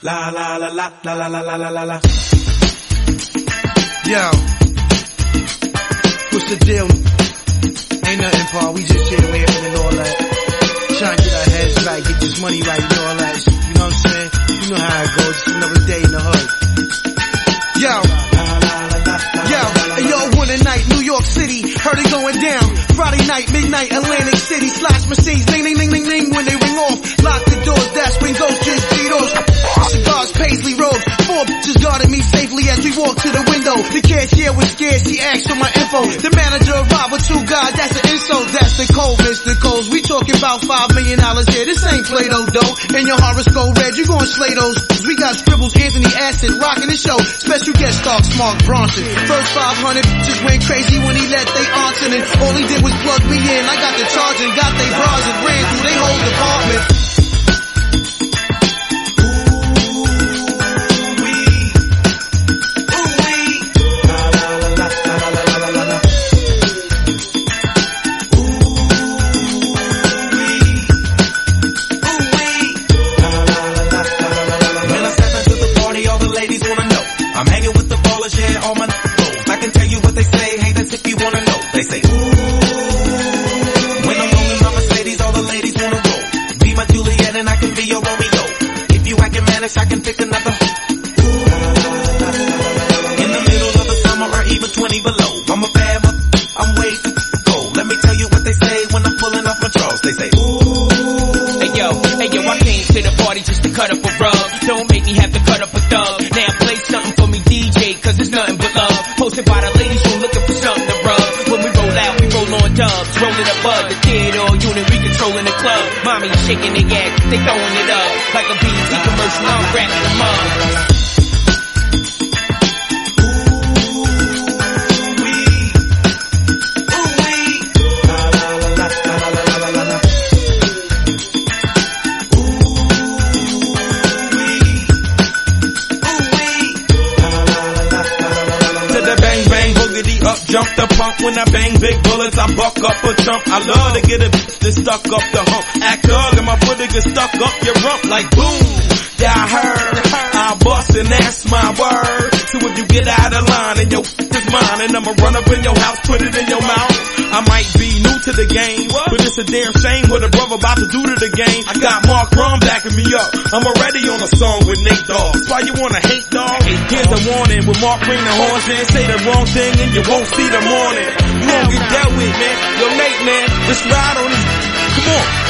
La la la la la la la la la la. Yo, what's the deal? Ain't nothing, Paul. We just here waving and all that. Trying to get our heads right, get this money right and all that. You know what I'm saying? You know how it goes. It's another day in the hood. Yo, yo, yo, one night, New York City, heard it going down. Friday night, midnight, Atlantic City, slash machines, ding, ding, ding, ding, ding, when they ring off. Lock the doors, safely as we walked to the window. The cashier was scared, she asked for my info. The manager arrived with two guys, that's an insult, that's the cold, Mr. Coles. We talking about five million dollars here, this ain't Play-Doh though. And your horoscope red, you gon' slay those. We got scribbles, Anthony Acid, rocking the show. Special guest star, Mark Ronson. First 500 just went crazy when he let they answer and all he did was plug me in. I got the charge and got they bras and ran through they whole department. All my. I can tell you what they say, hey, that's if you wanna know. They say, ooh. When I'm rolling my Mercedes, all the ladies wanna roll. Be my Juliet and I can be your Romeo. If you acting mannish, I can pick another. Ooh. In the middle of the summer or even 20 below. I'm a bad mother, I'm way too cold. Let me tell you what they say when I'm pulling off my drawers. They say, ooh. Hey yo, hey yo, I came to the party just to cut up a rug. Don't make me have to cut up a thug. Now play something for me, DJ, cause it's nothing but love. Posted by the ladies who looking for something to rub. When we roll out, we roll on dubs, rolling above the theater unit, we controlling the club. Mommy shaking their ass, they throwing it up. Like a BT commercial, I'm wrapping them up. Jump the pump when I bang big bullets. I buck up a chump. I love to get a bitch stuck up the hump. Act thug and my foot get stuck up your rump. Like boom yeah I heard. I bust and that's my word. So if you get out of line and your is mine and I'ma run up in your house put it in your mouth I might be to the game. But it's a damn shame what a brother about to do to the game. I got Mark Ron backing me up. I'm already on a song with Nate Dogg. That's why you wanna hate dog here's a warning with Mark bring the horns in say the wrong thing and you won't see the morning. You won't get dealt with man. Yo Nate man let's ride on this come on